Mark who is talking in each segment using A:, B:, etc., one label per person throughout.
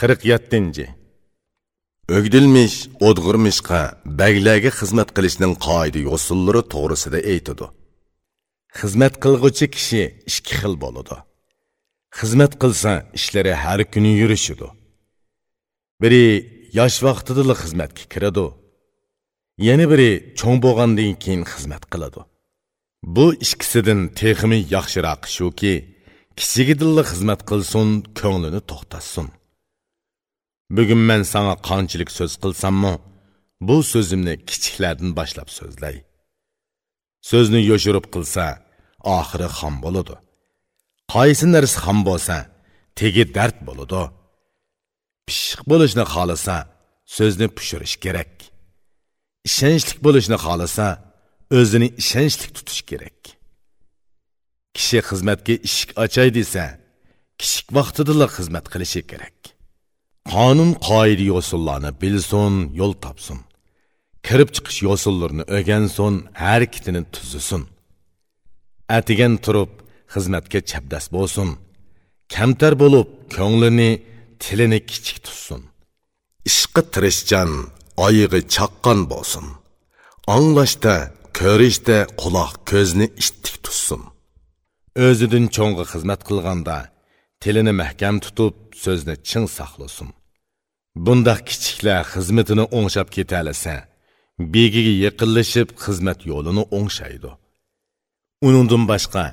A: 47. o'gdilmish odg'irmishqa baglarga xizmat qilishning qoida yo'sullari to'g'risida aytidi Xizmat qilg'uchi kishi ikki xil bo'ladi. Xizmat qilsa, ishlari har kuni yurishidi. Biri yosh vaqtida xizmatga kiradi. Yana biri cho'ng bo'lgandan keyin xizmat qiladi. Bu ikkisidan texmi yaxshiroq shuki, kichigidilla xizmat qilsin, ko'nglini to'xtatsin. Bugun men sana qanchalik so'z qilsammi, bu so'zimni kichiklardan boshlab so'zlay. So'zni yoshirib qilsa, oxiri xam bo'ladi. Qaysi narsa xam bo'lsa, tegi dard bo'ladi. Pishiq bo'lishni xolasa, so'zni pushirish kerak. Ishonchlik bo'lishni xolasa, o'zini ishonchlik tutish kerak. Kishi xizmatga eshik ochay desa, kichik vaqtida xizmat qilishi kerak. Qonun qoida yo'sullarni bilsin yo'l topsin. Kirib chiqish yo'sullarini o'rgansin harakatini tuzisin. Atigan turib xizmatga chapdas bo'lsin. Kamtar bo'lib ko'nglini tilini kichik tutsin. Ishqi tirishchan oyig'i chaqqan bo'lsin. Anglashda ko'rishda quloq ko'zni ishtik tutsin. O'zidan cho'ng'i xizmat qilganda tilini mahkam tutib so'zni chin saqlasin. Bundoq kichiklar xizmatini o'ngshab ketalasa begiga yaqinlashib xizmat yo'lini o'ngshaydi. Uningdan boshqa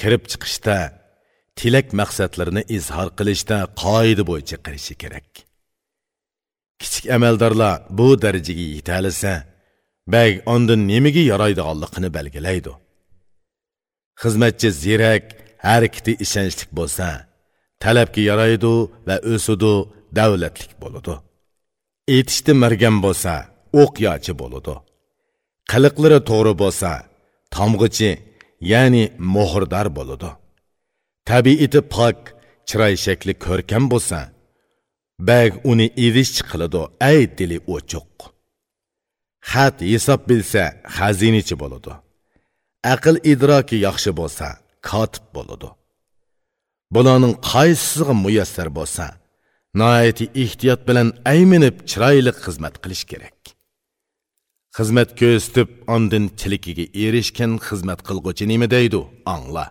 A: kirib chiqishda tilak maqsadlarini izhor qilishda qoida bo'yicha qilishi kerak. Kichik amaldorlar bu darajaga yetalasa bag ondan nimaga yaraydiganligini belgilaydi. Xizmatchi ziyrak harakati ishonchli bo'lsa talabga yaraydi va o'sidi davlatlik bo'ladi. Etishdi margan bo'lsa o'qyochi bo'ladi. Qiliqlari to'g'ri bo'lsa tomg'ichi ya'ni mo'hirdor bo'ladi. Tabiiti pok chiroy shakli ko'rkam bo'lsa bag uni evishchi qiladi ay dili o'chuq xat hisob bilsa xazinachi bo'ladi. Aql idroki yaxshi bo'lsa kotib bo'ladi. Bularning qaysisiga muyassar bo'lsa noiti ehtiyot bilan ayminib chiroyli xizmat qilish kerak. Xizmat ko'rsatib ondin tilikiga erishgan xizmat qilg'uchi nima deydi angla.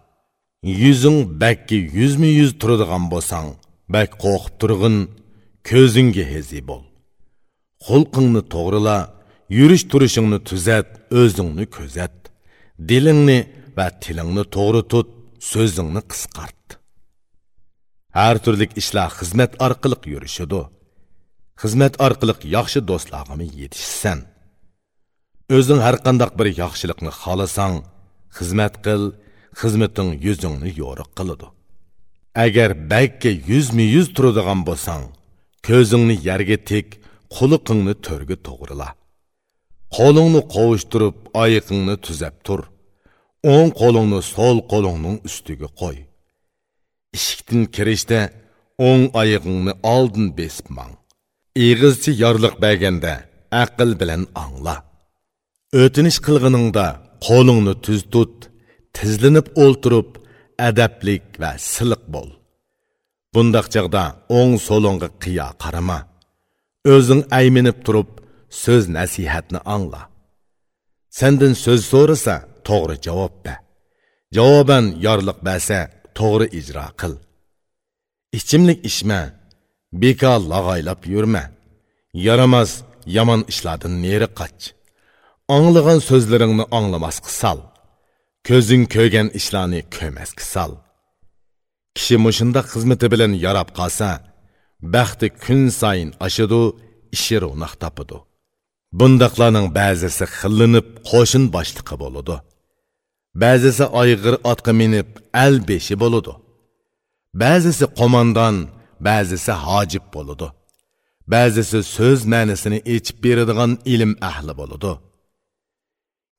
A: Yuzing bakki yuzmi yuz turadigan bo'lsang bak qo'rqib turg'in ko'zingga hezi bo'l. Xulqingni to'g'rila yurish turishingni tuzat o'zingni ko'zat. Dilingni va tilingni to'g'ri tut so'zingni qisqart. Har turlik ishlar xizmat orqali yurishidi xizmat orqali yaxshi do'stlarga yetishsan o'zing har qandoq bir yaxshilikni xohlasang xizmat qil xizmating yuzingni yo'riq qiladi. Agar bakka yuzmi yuz turadigan bo'lsang ko'zingni yerga tik quliqingni to'rga to'g'rila. Qo'lingni qovushtirib oyiqingni tuzab tur. O'ng qo'lingni so'l qo'lingning ustiga qo'y. Eshikdan kirishda o'ng oyog'ingni oldin besib mang ig'izchi yorliq berganda aql bilan angla o'tinish qilg'iningda qo'lingni tuz tut tizlinib o'ltirib adablik va siliq bo'l bundoq chog'da o'ng so'lingga qiya qarama o'zing ayminib turib so'z nasihatni angla sendan so'z so'rasa to'g'ri javob ber javoban yorliq bersa to'g'ri ijro qil. Ichimlik ichma bekor lag'aylab yurma. Yaramas yomon ishlardan neri qoch anglagan so'zlaringni anglamasqa sal. Ko'zing ko'rgan ishlarni ko'masga sal. Kishi mushunda xizmati bilan yarab qolsa baxti kun sayin oshidu ishi ro'naq topidi bundoqlarning ba'zisi xillinib qo'shin boshliqi bo'ladi. Ba'zisi oyg'ir otga minib al beshi bo'ladi ba'zisi qo'mondon ba'zisi hojib bo'ladi ba'zisi so'z ma'nisini echib beradigan ilm ahli bo'ladi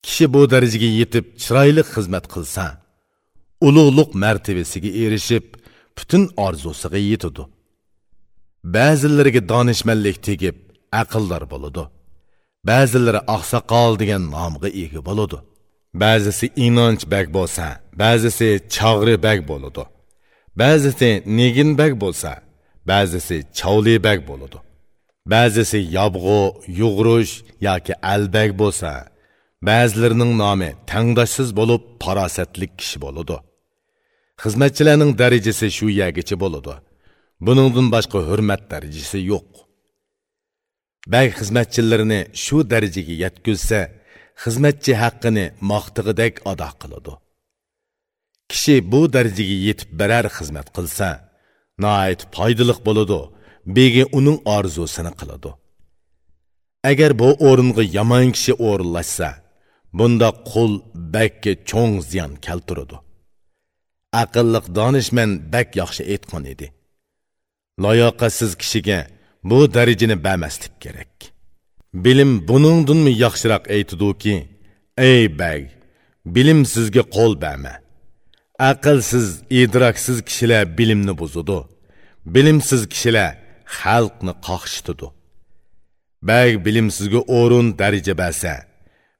A: kishi bu darajaga yetib chiroyli xizmat qilsa ulug'liq martabasiga erishib butun orzusiga yetadi ba'zilariga donishmandlik tegib aqldor bo'ladi ba'zilari oqsoqol degan nomga ega bo'ladi ba'zisi inonch bag bo'lsa ba'zisi chog'ri bag bo'ladi ba'zisi negin bag bo'lsa ba'zisi chavlibak bo'ladi ba'zisi yobg'u yug'rush yoki albag bo'lsa ba'zilarining nomi tangdoshsiz bo'lib farosatli kishi bo'ladi xizmatchilarning darajasi shu yagicha bo'ladi buningdan boshqa hurmat darajasi yo'q. Bag xizmatchilarini shu darajaga yetkazsa xizmatchi haqqini maqtig'idek ado qiladi. Kishi bu darajaga yetib barar xizmat qilsa noayt foydaliq bo'ladi begi uning orzusini qiladi. Agar bu o'ringa yomon kishi o'rinlashsa bunda qul bakka cho'ng ziyon keltiradi. Aqlliq donishmand bak yaxshi aytgan edi. Layoqatsiz kishiga bu darajani bermaslik kerak. Bilim buningdinmi yaxshiroq aytiduki ey bag bilim sizga qo'l berma aqlsiz idroksiz kishilar bilimni buzudi bilimsiz kishilar xalqni qoqishitidi bag bilimsizga o'rin daraja bersa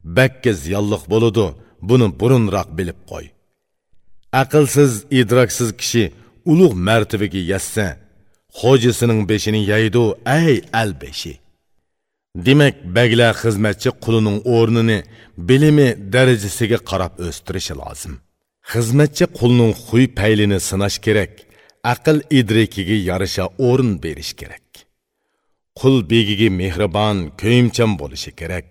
A: bakka ziyonliq bo'ludi buni burunroq bilib qo'y. Aqlsiz idroksiz kishi ulug' martabaga yetsa xo'jasining beshini yeydi ey al beshi demak baglar xizmatchi qulining o'rnini bilimi darajasiga qarab o'stirishi lozim. Xizmatchi qulning huy paylini sinash kerak aql idrikiga yarasha o'rin berish kerak. Qul begiga mehribon ko'yimchan bo'lishi kerak.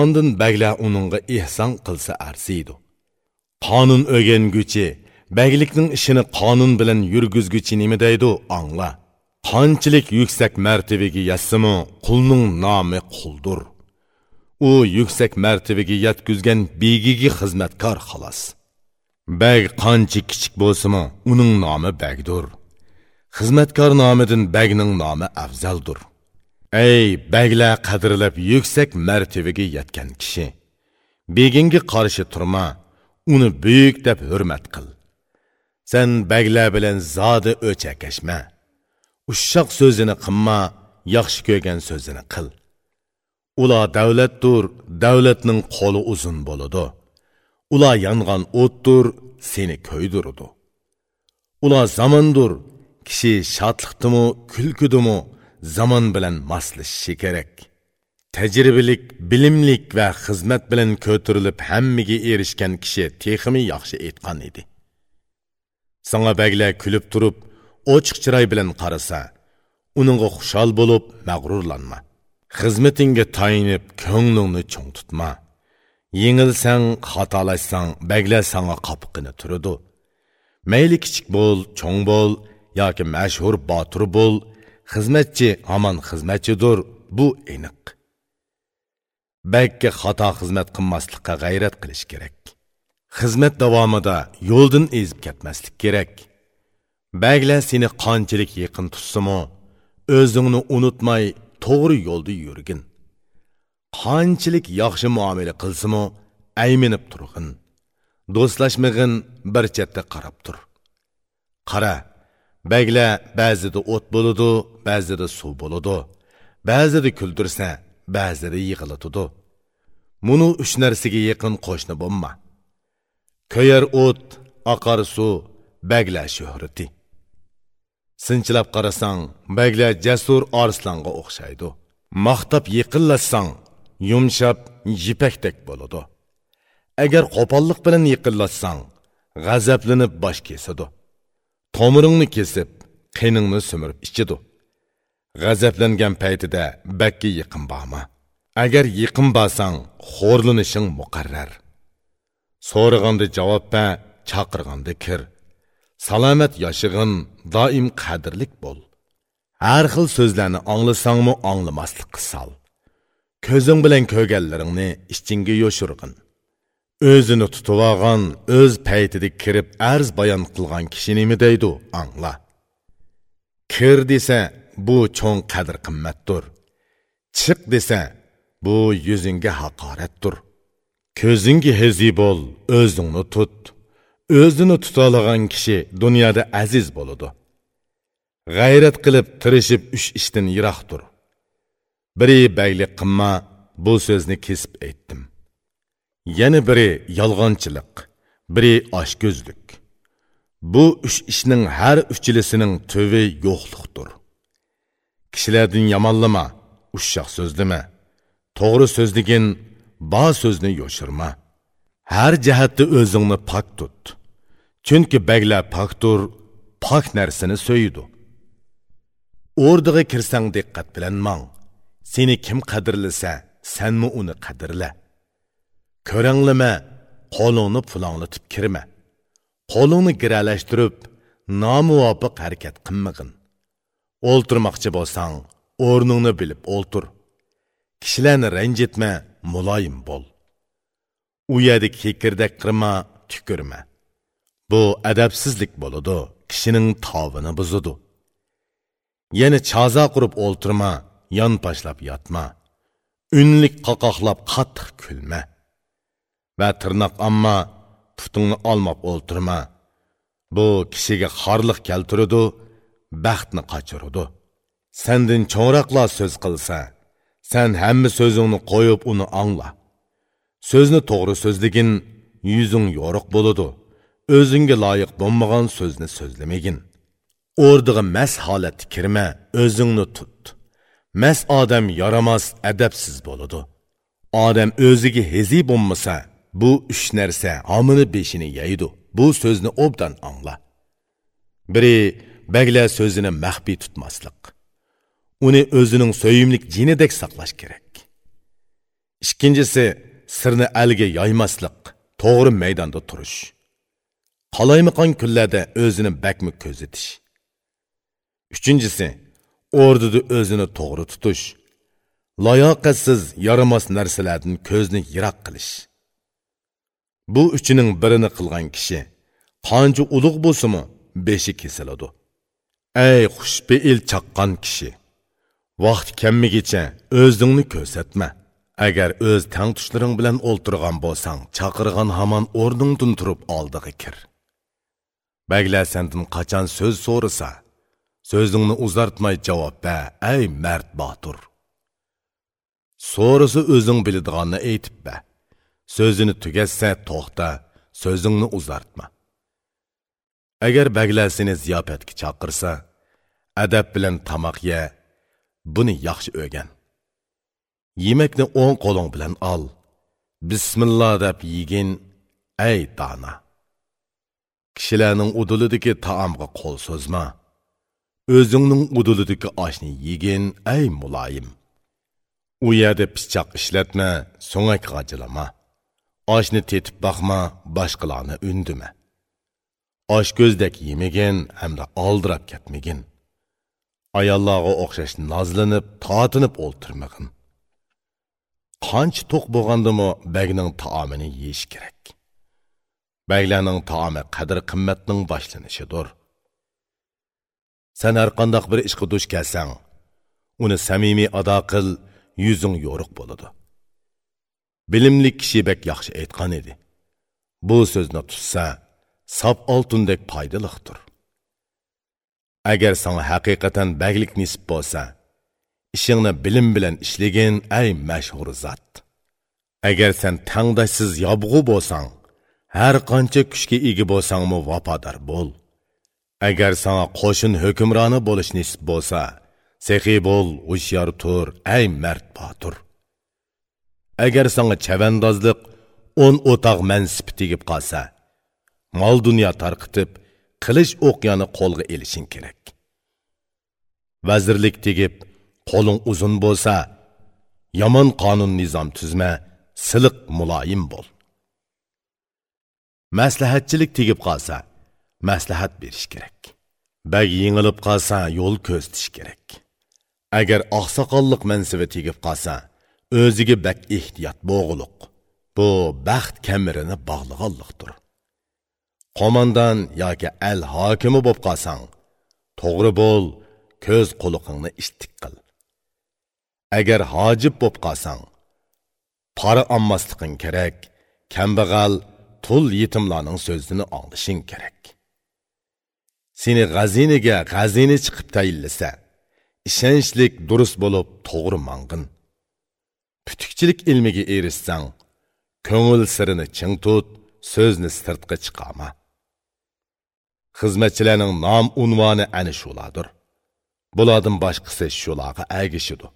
A: Ondin baglar uningga ehson qilsa arziydi qonun o'rganguchi baglikning ishini qonun bilan yurgizguchi nima deydi angla qanchalik yuksak martabaga yetsamu qulning nomi quldir. U yuksak martabaga yetkizgan begigi xizmatkor xolos. Bag qancha kichik bo'lsimi uning nomi bagdur xizmatkor nomidan bagning nomi afzaldir. Ey baglar qadrlab yuksak martabaga yetgan kishi beginga qarshi turma uni buyuk deb hurmat qil. Sen baglar bilan zodi o'chakashma. Ushoq so'zini qilma yaxshi ko'rgan so'zini qil ular davlatdir davlatning qo'li uzun bo'ladi ular yongan o'tdir seni ko'ydirudi ular zamondir kishi shodliqdimi kulkudimi zamon bilan moslashishi kerak tajribalik bilimlik va xizmat bilan ko'tarilib hammaga erishgan kishi texmi yaxshi aytgan edi sanga baglar kulib turib ochiq chiroy bilan qarasa uningga xushol bo'lib mag'rurlanma. Xizmatingga tayinib ko'nglingni cho'ng tutma. Yengilsang xatolashsang baglar sanga qopiqini turadi. Mayli kichik bo'l cho'ng bo'l yoki mashhur botir bo'l. Xizmatchi hamon xizmatchidir bu aniq. Bakka xato xizmat qilmaslikqa g'ayrat qilish kerak. Xizmat davomida yo'ldan ezib ketmaslik kerak. Baglar seni qanchalik yaqin tutsimi o'zingni unutmay to'g'ri yo'lda yurgin. Qanchalik yaxshi muomala qilsimi ayminib turg'in. Do'stlashmag'in bir chetda qarab tur. Qara bagla ba'zida o't bo'ladi ba'zida suv bo'ladi. Ba'zida kuldirsa ba'zida yig'latadi muni uch narsaga yaqin qo'shni bo'lma. Ko'yar o't oqar suv bagla shuhrati sinchilab qarasang bagla jasur arslonga o'xshaydi. Maqtab yiqinlashsang yumshab yipakdek bo'ladi. Agar qo'pollik bilan yiqinlashsang g'azablanib bosh kesadi. Tomiringni kesib qiningni sumirib ichidi g'azablangan paytida bakka yiqin borma agar yiqin borsang xo'rlanishing muqarrar. So'rag'anda javob ber chaqirganda kir. Salomat yoshig'in doim qadrlik bo'l. Har xil so'zlarni anglasangmi anglamaslikqa sol ko'zing bilan ko'rganlaringni ichingga yo'shirg'in. O'zini tutib olgan o'z paytida kirib arz bayon qilgan kishi nima deydi angla. Kir desa bu cho'ng qadr qimmatdir. Chiq desa bu yuzingga haqoratdir. Ko'zingga hezi bo'l o'zingni tut. O'zini tutolagan kishi dunyoda aziz bo'ladi. G'ayrat qilib tirishib ush ishdan yiroqdir biri baylik qilma bu so'zni kesib aytdim. Yana biri yolg'onchilik biri oshko'zlik. Bu uch ishning har uchilisining tuvi yo'qliqdir kishilardan yomonlama ushshoq so'zlama. To'g'ri so'zligin bo so'zni yo'shirma. Har jihatda o'zingni pok tut. Chunki baglar poktur pok narsani so'ydi. O'rdiga kirsang diqqat bilan mang. Seni kim qadrlasa sanmi uni qadrla. Ko'ranglima qo'lingni pulonglatib kirma. Qo'lingni giralashtirib nomuvofiq harakat qilmag'in. O'ltirmoqchi bo'lsang o'rningni bilib o'ltir. Kishilarni ranjitma muloyim bo'l. Uyadi kekirdak qirma tukirma bu adabsizlik bo'ladi kishining tovini buzadi yana chaza qurib o'ltirma yonpashlab yotma. Unlik qoqoqlab qattiq kulma. Va tirnoq amma putingni olmab o'ltirma. Bu kishiga xorliq keltiradi baxtni qochiradi Sendin cho'roqlar so'z qilsa sen hamma so'zingni qo'yib uni angla. So'zni to'g'ri so'zligin yuzing yo'riq bo'ladi o'zingga loyiq bo'lmagan so'zni so'zlamagin. O'rdig'i mas holatga kirma o'zingni tut. Mas odam yaramas adabsiz bo'ladi. Odam o'ziga hezi bo'lmasa bu uch narsa homini beshini yeydi. Bu so'zni obdan angla. Biri bagla so'zini maxfiy tutmaslik uni o'zining so'yimlik jinidek saqlash kerak. Ikkinchisi sirni alga yoymaslik to'g'ri maydonda turish. Qalaymaqon kunlarda o'zini bakmi ko'zitish? Uchinchisi o'rdida o'zini to'g'ri tutish. Layoqatsiz yaramas narsalardan ko'zni yiroq qilish. Bu uchining birini qilgan kishi qancha ulug' bo'lsimi beshi kesiladi. Ey xushbeil chaqqan kishi vaqt kammigicha o'zingni ko'rsatma. Agar o'z tang tushlaring bilan o'ltirgan bo'lsang chaqirgan hamon o'rningdan turib oldiga kir. Baglar sandan qachon so'z so'rasa so'zingni uzartmay javob ber ey mard botur. So'rasa o'zing biladiganni aytib ber so'zini tugatsa to'xta so'zingni uzartma. Agar baglar seni ziyofatga chaqirsa adab bilan tamoq ye buni yaxshi o'rgan. Yemakni o'ng qo'ling bilan ol bismillah deb yegin ey dana.'' Kishilarning udulidagi taomga qo'l so'zma. O'zingning udulidagi oshni yegin ay muloyim. U yerda pichoq ishlatma so'ngak g'ajilama oshni tetib boqma boshqalarni undima. Osh ko'zdek yemagin hamda oldirab ketmagin. Ayollarga o'xshash nozlanib totinib o'ltirmag'in. Qancha to'q bo'lgandimi bagning taomini yeyish kerak. Baglarning taomi qadr qimmatning boshlanishidir Сән әрқандақ бір bir ishga duch kelsang uni samimiy ado qil yuzing yo'riq bo'ladi bilimli kishi bek yaxshi aytgan edi bu so'zni tutsa sap oltindek foydaliqdir agar sanga haqiqatan baglik nisb bo'lsa ishingni bilim bilan ishlagin ay mashhur zot agar sen tangdashsiz yobg'u bo'lsang har qancha kuchga ega bo'lsangmi vafodor bo'l. Agar sanga qo'shin hukmroni bo'lish nisib bo'lsa sehiy bo'l hushyor tur ay mard botur. Agar sanga chavandozlik o'n o'toq mansibi tegib qolsa mol dunyo tarqitib qilish o'qyani qo'lga elishing kerak. Vazirlik tegib qo'ling uzun bo'lsa yomon qonun nizom tuzma siliq muloyim bo'l. Maslahatchilik tegib qolsa maslahat berish kerak. Bag yengilib qolsa yo'l ko'zitish kerak. Agar oqsoqollik mansibi tegib qolsa o'ziga bak ehtiyot bo'g'uluq. Bu baxt kamirini bog'lag'anliqdir qo'mondan yoki al hokimi bo'lib qolsang to'g'ri bo'l ko'z quliqingni ishtik qil. Agar hojib bo'lib qolsang pora olmasliging kerak kambag'al tul yetimlarning so'zini anglashing kerak. Seni g'aziniga g'azini chiqib tayinlasa ishonchlik durust bo'lib to'g'ri mang'in. Putukchilik ilmiga erishsang ko'ngil sirini ching tut so'zni sirtqa chiqama. Xizmatchilarning nom unvoni ana shulardir bulardan boshqasi shularga agishidu.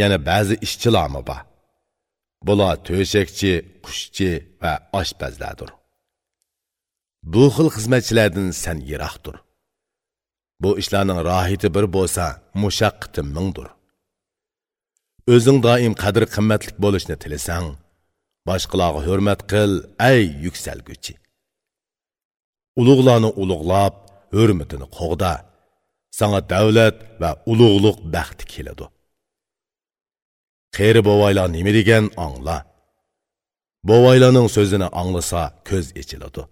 A: Yana ba'zi ishchilarmi bor? Bular to'shakchi qushchi va oshpazlardir bu xil xizmatchilardan san yiroqdir bu ishlarning rohiti bir bo'lsa mushaqqati mingdir o'zing doim qadr qimmatlik bo'lishni tilasang boshqalarga hurmat qil ay yuksalguchi ulug'larni ulug'lab hurmatini qo'g'da sana davlat va ulug'liq baxti keladi qeri bovaylar nima degan angla. Bovaylarning so'zini anglasa ko'z ichiladi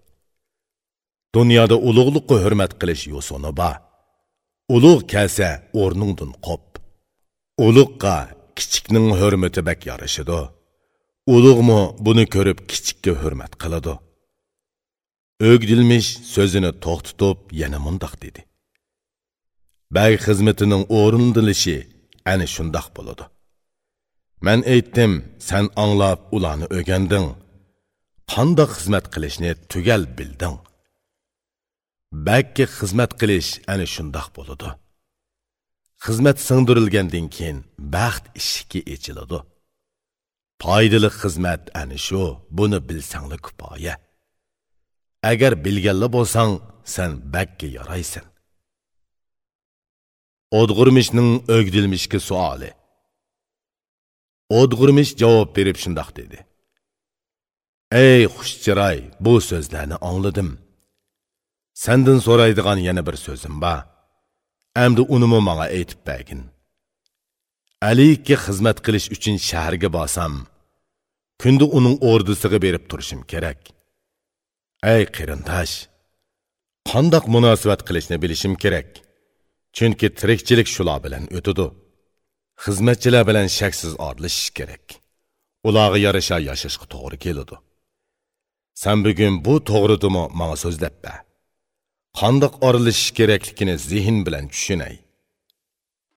A: dunyoda ulug'liqqa hurmat qilish yo'sini bor ulug' kelsa o'rningdan qop. Ulug'qa kichikning hurmati bak yarashidi ulug'mi buni ko'rib kichikka hurmat qiladi. O'gdilmish so'zini to'xtatib yana mundoq dedi. Bag xizmatining o'rindilishi ana shundoq bo'ladi. Мен aytdim сен anglab уланы өгендің. Қанда xizmat qilishni түгел bilding Бәкке xizmat qilish әні шындақ bo'ladi xizmat singdirilgandan keyin baxt eshigi echiladi Пайдылы xizmat әні shu buni білсәңлі күпайы. agar білгелі bo'lsang sen бәкке yaraysan o'dg'urmishning өгділмішкі suoli o'dg'urmish javob berib shundoq dedi ey xushchiroy bu so'zlarni angladim Sendan so'raydigan yana bir so'zim bor. Endi unimi menga aytib bergin. Alikka xizmat qilish uchun shaharga borsam, kundi uning ordisiga berib turishim kerak. Ey qarindosh, qandoq munosabat qilishni bilishim kerak. Chunki tirikchilik shular bilan o'tadi. Xizmatchilar bilan shaksiz odlishish kerak. Ularga yarasha yashashga to'g'ri keladi. Sen bugun bu to'g'ridimi menga so'zlab ber. qandoq orilishish kerakligini zehn bilan tushunay